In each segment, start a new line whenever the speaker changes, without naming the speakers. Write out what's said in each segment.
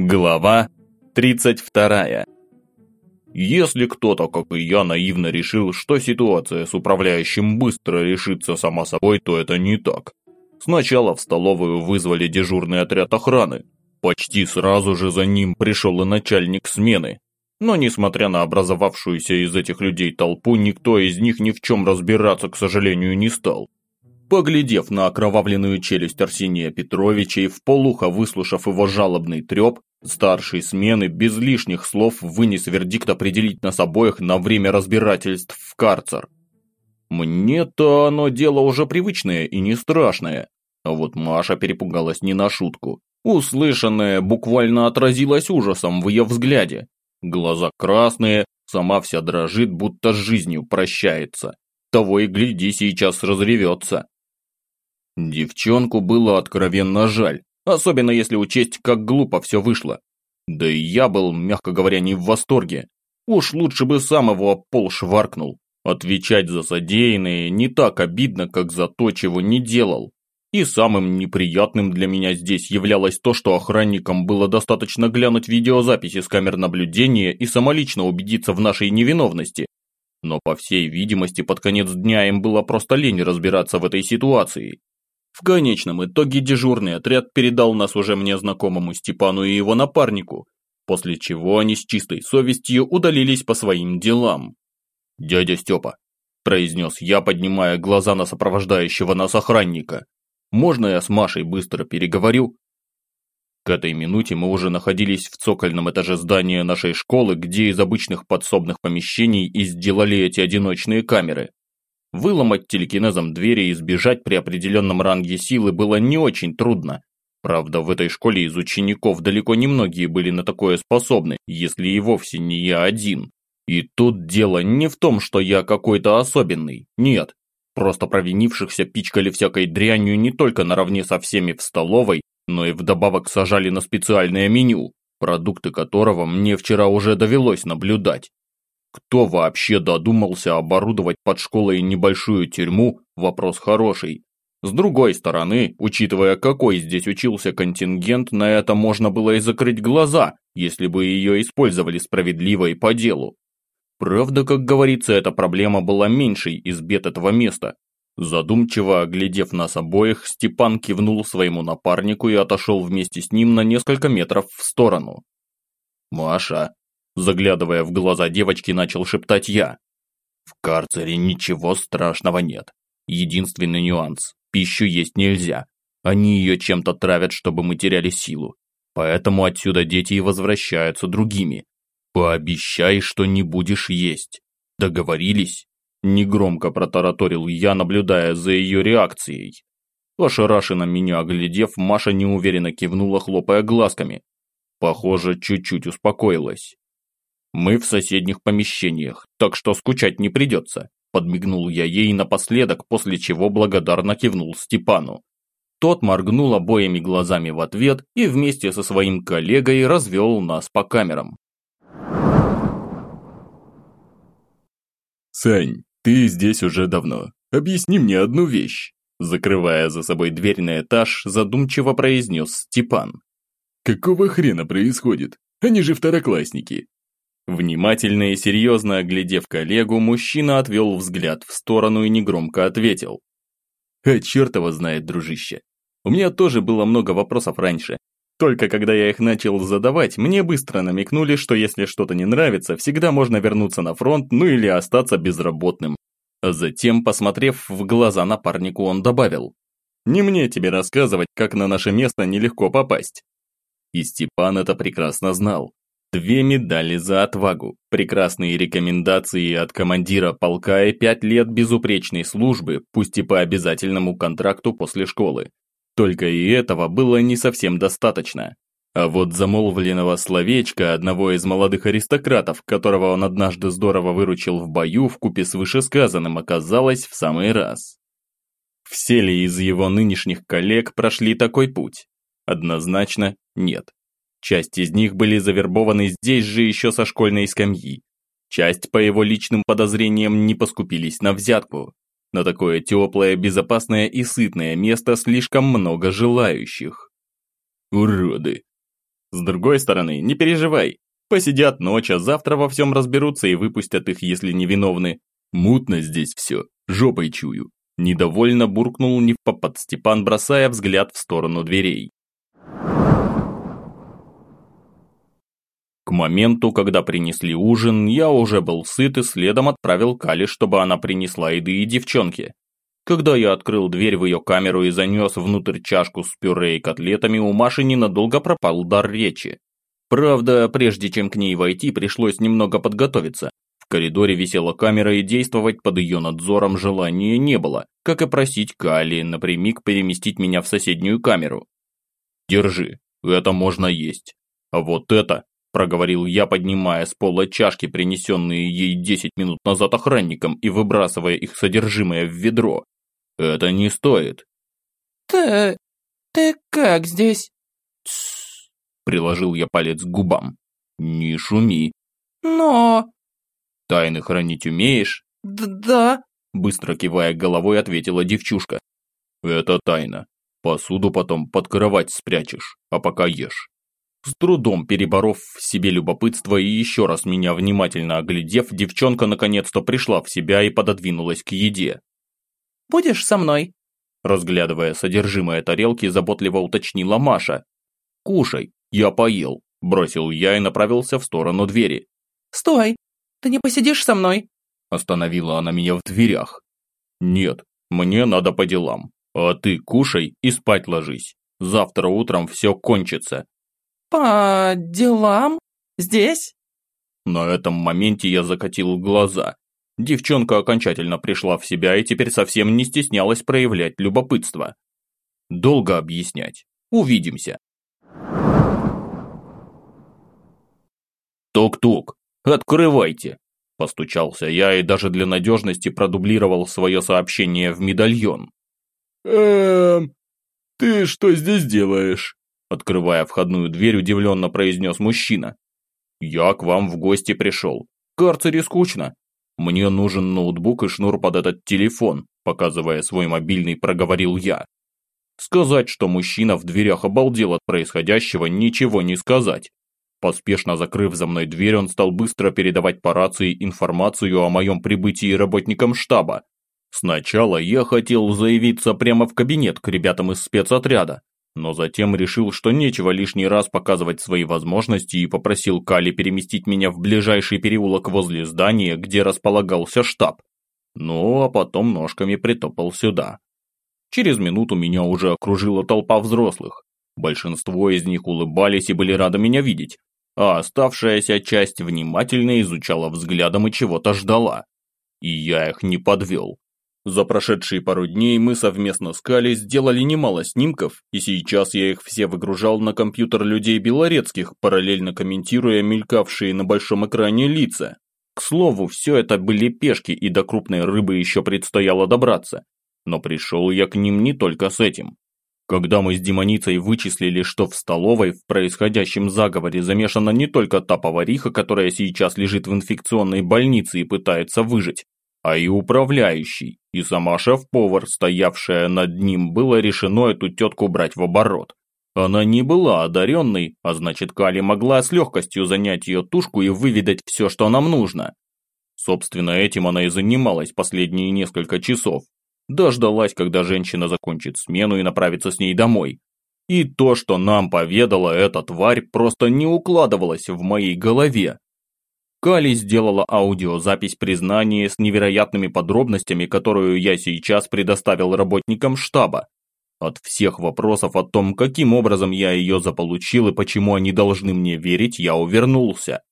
Глава 32. Если кто-то, как и я, наивно решил, что ситуация с управляющим быстро решится сама собой, то это не так. Сначала в столовую вызвали дежурный отряд охраны. Почти сразу же за ним пришел и начальник смены. Но несмотря на образовавшуюся из этих людей толпу, никто из них ни в чем разбираться, к сожалению, не стал. Поглядев на окровавленную челюсть Арсения Петровича и вполуха выслушав его жалобный треп, старший смены без лишних слов вынес вердикт определить нас обоих на время разбирательств в карцер. Мне-то оно дело уже привычное и не страшное, а вот Маша перепугалась не на шутку. Услышанное буквально отразилось ужасом в ее взгляде. Глаза красные, сама вся дрожит, будто с жизнью прощается. Того и гляди, сейчас разревется. Девчонку было откровенно жаль, особенно если учесть, как глупо все вышло. Да и я был, мягко говоря, не в восторге. Уж лучше бы сам его об. Отвечать за содеянное не так обидно, как за то, чего не делал. И самым неприятным для меня здесь являлось то, что охранникам было достаточно глянуть видеозаписи с камер наблюдения и самолично убедиться в нашей невиновности. Но по всей видимости под конец дня им было просто лень разбираться в этой ситуации. В конечном итоге дежурный отряд передал нас уже мне знакомому Степану и его напарнику, после чего они с чистой совестью удалились по своим делам. «Дядя Степа», – произнес я, поднимая глаза на сопровождающего нас охранника, – «можно я с Машей быстро переговорю?» К этой минуте мы уже находились в цокольном этаже здания нашей школы, где из обычных подсобных помещений и сделали эти одиночные камеры. Выломать телекинезом двери и сбежать при определенном ранге силы было не очень трудно. Правда, в этой школе из учеников далеко не многие были на такое способны, если и вовсе не я один. И тут дело не в том, что я какой-то особенный, нет. Просто провинившихся пичкали всякой дрянью не только наравне со всеми в столовой, но и вдобавок сажали на специальное меню, продукты которого мне вчера уже довелось наблюдать. Кто вообще додумался оборудовать под школой небольшую тюрьму – вопрос хороший. С другой стороны, учитывая, какой здесь учился контингент, на это можно было и закрыть глаза, если бы ее использовали справедливо и по делу. Правда, как говорится, эта проблема была меньшей из бед этого места. Задумчиво оглядев нас обоих, Степан кивнул своему напарнику и отошел вместе с ним на несколько метров в сторону. «Маша, Заглядывая в глаза девочки, начал шептать я. В карцере ничего страшного нет. Единственный нюанс – пищу есть нельзя. Они ее чем-то травят, чтобы мы теряли силу. Поэтому отсюда дети и возвращаются другими. Пообещай, что не будешь есть. Договорились? Негромко протараторил я, наблюдая за ее реакцией. Ошарашенно меня оглядев, Маша неуверенно кивнула, хлопая глазками. Похоже, чуть-чуть успокоилась. Мы в соседних помещениях, так что скучать не придется. Подмигнул я ей напоследок, после чего благодарно кивнул Степану. Тот моргнул обоими глазами в ответ и вместе со своим коллегой развел нас по камерам.
«Сань, ты здесь уже давно. Объясни мне одну вещь», закрывая за собой дверь на этаж, задумчиво произнес Степан. «Какого хрена происходит? Они же второклассники.
Внимательно и серьезно оглядев коллегу, мужчина отвел взгляд в сторону и негромко ответил. «А черт его знает, дружище. У меня тоже было много вопросов раньше. Только когда я их начал задавать, мне быстро намекнули, что если что-то не нравится, всегда можно вернуться на фронт, ну или остаться безработным. А затем, посмотрев в глаза напарнику, он добавил. «Не мне тебе рассказывать, как на наше место нелегко попасть». И Степан это прекрасно знал. Две медали за отвагу, прекрасные рекомендации от командира полка и пять лет безупречной службы, пусть и по обязательному контракту после школы. Только и этого было не совсем достаточно. А вот замолвленного словечка одного из молодых аристократов, которого он однажды здорово выручил в бою, в купе с вышесказанным оказалось в самый раз. Все ли из его нынешних коллег прошли такой путь? Однозначно нет. Часть из них были завербованы здесь же еще со школьной скамьи. Часть, по его личным подозрениям, не поскупились на взятку. На такое теплое, безопасное и сытное место слишком много желающих.
Уроды.
С другой стороны, не переживай. Посидят ночь, а завтра во всем разберутся и выпустят их, если не виновны. Мутно здесь все, жопой чую. Недовольно буркнул невпопад Степан, бросая взгляд в сторону дверей. К моменту, когда принесли ужин, я уже был сыт и следом отправил Кали, чтобы она принесла еды и девчонке. Когда я открыл дверь в ее камеру и занес внутрь чашку с пюре и котлетами, у Маши ненадолго пропал дар речи. Правда, прежде чем к ней войти, пришлось немного подготовиться. В коридоре висела камера и действовать под ее надзором желания не было, как и просить Кали напрямик переместить меня в соседнюю камеру. «Держи, это можно есть. А вот это проговорил я, поднимая с пола чашки, принесенные ей 10 минут назад охранником, и выбрасывая их содержимое в ведро. Это не стоит.
Ты... ты как здесь?
Тссс, приложил я палец к губам. Не шуми.
Но...
Тайны хранить умеешь?
Д да.
Быстро кивая головой, ответила девчушка. Это тайна. Посуду потом под кровать спрячешь, а пока ешь. С трудом переборов в себе любопытство и еще раз меня внимательно оглядев, девчонка наконец-то пришла в себя и пододвинулась к еде.
«Будешь со мной?»
Разглядывая содержимое тарелки, заботливо уточнила Маша. «Кушай, я поел», – бросил я и направился в сторону двери.
«Стой! Ты не посидишь со мной?»
Остановила она меня в дверях. «Нет, мне надо по делам. А ты кушай и спать ложись. Завтра утром все кончится.
«По делам? Здесь?»
На этом моменте я закатил глаза. Девчонка окончательно пришла в себя и теперь совсем не стеснялась проявлять любопытство. Долго объяснять. Увидимся. «Тук-тук, открывайте!» Постучался я и даже для надежности продублировал свое сообщение в медальон.
«Эм, ты что здесь делаешь?»
Открывая входную дверь, удивленно произнес мужчина. «Я к вам в гости пришел. Карцере скучно. Мне нужен ноутбук и шнур под этот телефон», показывая свой мобильный, проговорил я. Сказать, что мужчина в дверях обалдел от происходящего, ничего не сказать. Поспешно закрыв за мной дверь, он стал быстро передавать по рации информацию о моем прибытии работникам штаба. Сначала я хотел заявиться прямо в кабинет к ребятам из спецотряда, но затем решил, что нечего лишний раз показывать свои возможности и попросил Кали переместить меня в ближайший переулок возле здания, где располагался штаб. Ну, а потом ножками притопал сюда. Через минуту меня уже окружила толпа взрослых. Большинство из них улыбались и были рады меня видеть, а оставшаяся часть внимательно изучала взглядом и чего-то ждала. И я их не подвел. За прошедшие пару дней мы совместно с Кали сделали немало снимков, и сейчас я их все выгружал на компьютер людей белорецких, параллельно комментируя мелькавшие на большом экране лица. К слову, все это были пешки, и до крупной рыбы еще предстояло добраться. Но пришел я к ним не только с этим. Когда мы с демоницей вычислили, что в столовой в происходящем заговоре замешана не только та повариха, которая сейчас лежит в инфекционной больнице и пытается выжить, а и управляющий, и сама шеф-повар, стоявшая над ним, было решено эту тетку брать в оборот. Она не была одаренной, а значит Кали могла с легкостью занять ее тушку и выведать все, что нам нужно. Собственно, этим она и занималась последние несколько часов. Дождалась, когда женщина закончит смену и направится с ней домой. И то, что нам поведала эта тварь, просто не укладывалось в моей голове. Кали сделала аудиозапись признания с невероятными подробностями, которую я сейчас предоставил работникам штаба. От всех вопросов о том, каким образом я ее заполучил и почему они должны мне верить, я увернулся.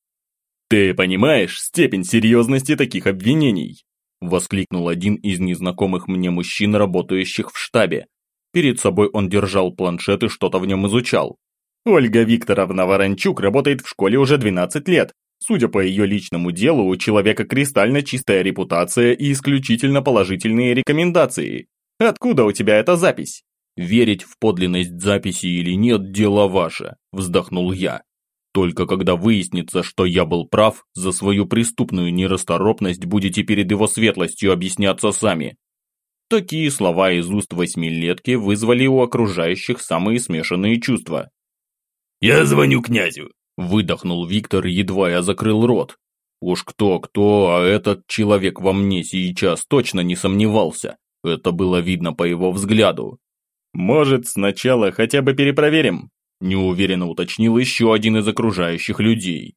«Ты понимаешь степень серьезности таких обвинений?» Воскликнул один из незнакомых мне мужчин, работающих в штабе. Перед собой он держал планшет и что-то в нем изучал. Ольга Викторовна Ворончук работает в школе уже 12 лет. Судя по ее личному делу, у человека кристально чистая репутация и исключительно положительные рекомендации. Откуда у тебя эта запись? Верить в подлинность записи или нет – дело ваше, вздохнул я. Только когда выяснится, что я был прав, за свою преступную нерасторопность будете перед его светлостью объясняться сами. Такие слова из уст восьмилетки вызвали у окружающих самые смешанные чувства.
Я звоню князю.
Выдохнул Виктор, едва я закрыл рот. Уж кто-кто, а этот человек во мне сейчас точно не сомневался. Это было видно по его взгляду. «Может, сначала хотя бы перепроверим?» Неуверенно уточнил еще один из окружающих людей.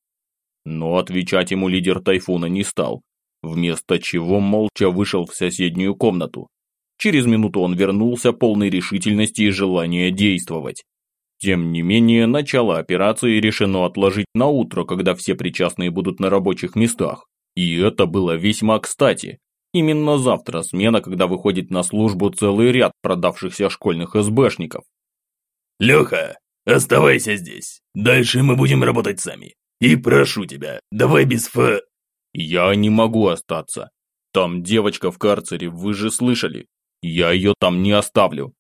Но отвечать ему лидер Тайфуна не стал, вместо чего молча вышел в соседнюю комнату. Через минуту он вернулся полной решительности и желания действовать. Тем не менее, начало операции решено отложить на утро, когда все причастные будут на рабочих местах. И это было весьма кстати. Именно завтра смена, когда выходит на службу целый ряд продавшихся школьных СБшников.
«Леха, оставайся здесь. Дальше мы будем работать сами. И прошу тебя, давай без фа...»
«Я не могу остаться. Там девочка в карцере, вы же слышали. Я ее там не оставлю.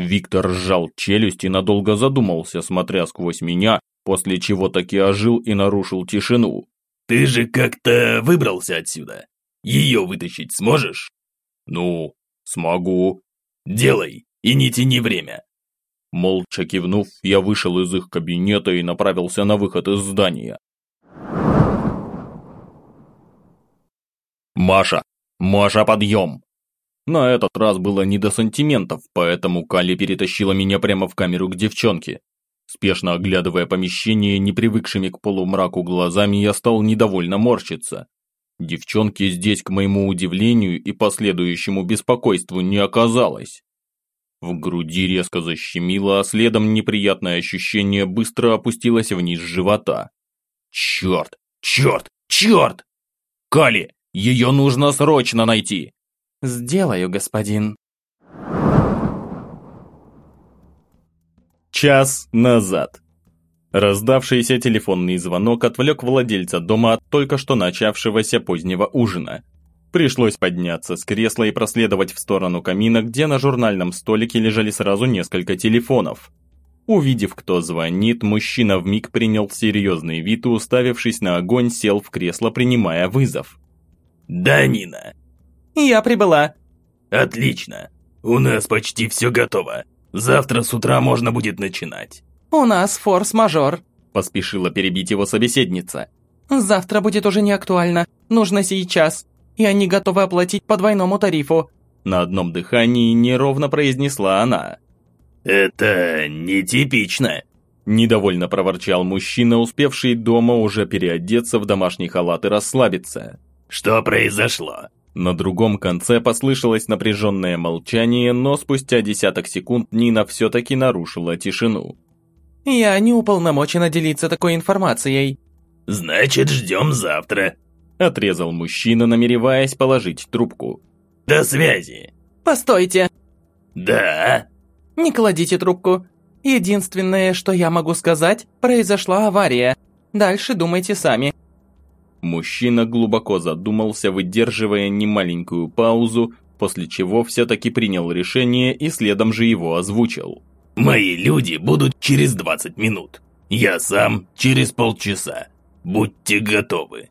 Виктор сжал челюсть и надолго задумался, смотря сквозь меня, после чего таки ожил и нарушил тишину.
«Ты же как-то выбрался отсюда. Ее вытащить сможешь?»
«Ну, смогу».
«Делай, и не тяни время».
Молча кивнув, я вышел из их кабинета и направился на выход из здания. «Маша! Маша, подъем!» На этот раз было не до сантиментов, поэтому Калли перетащила меня прямо в камеру к девчонке. Спешно оглядывая помещение непривыкшими к полумраку глазами, я стал недовольно морщиться. Девчонки здесь, к моему удивлению и последующему беспокойству, не оказалось. В груди резко защемило, а следом неприятное ощущение быстро опустилось вниз живота. Черт, черт, черт! Кали, ее нужно срочно найти!
«Сделаю, господин».
Час назад. Раздавшийся телефонный звонок отвлек владельца дома от только что начавшегося позднего ужина. Пришлось подняться с кресла и проследовать в сторону камина, где на журнальном столике лежали сразу несколько телефонов. Увидев, кто звонит, мужчина вмиг принял серьезный вид и, уставившись на огонь, сел в кресло, принимая вызов.
«Да, Нина,
«Я прибыла».
«Отлично. У нас почти все готово. Завтра с утра можно будет начинать».
«У нас форс-мажор», –
поспешила перебить его собеседница.
«Завтра будет уже не актуально. Нужно сейчас. И они готовы оплатить по двойному тарифу».
На одном дыхании неровно произнесла она.
«Это нетипично», –
недовольно проворчал мужчина, успевший дома уже переодеться в домашний халат и расслабиться.
«Что произошло?»
На другом конце послышалось напряженное молчание, но спустя десяток секунд Нина все-таки нарушила тишину.
«Я не уполномочена делиться такой информацией».
«Значит, ждем завтра», –
отрезал мужчина, намереваясь положить трубку.
«До связи».
«Постойте».
«Да?»
«Не кладите трубку. Единственное, что я могу сказать, произошла авария. Дальше думайте сами».
Мужчина глубоко задумался, выдерживая немаленькую паузу, после чего все-таки принял решение и следом же его озвучил.
«Мои люди будут через 20 минут. Я сам через полчаса. Будьте готовы».